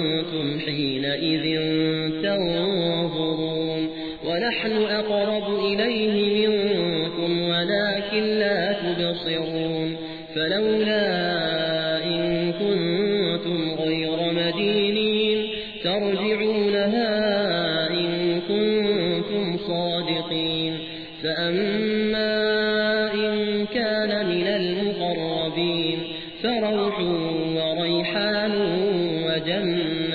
وأنتم حينئذ تنظرون ونحن أقرب إليه منكم ولكن لا تبصرون فلولا إن كنتم غير مدينين ترجعونها إن كنتم صادقين فأما إن كان من المقربين فروح وريحان وجنة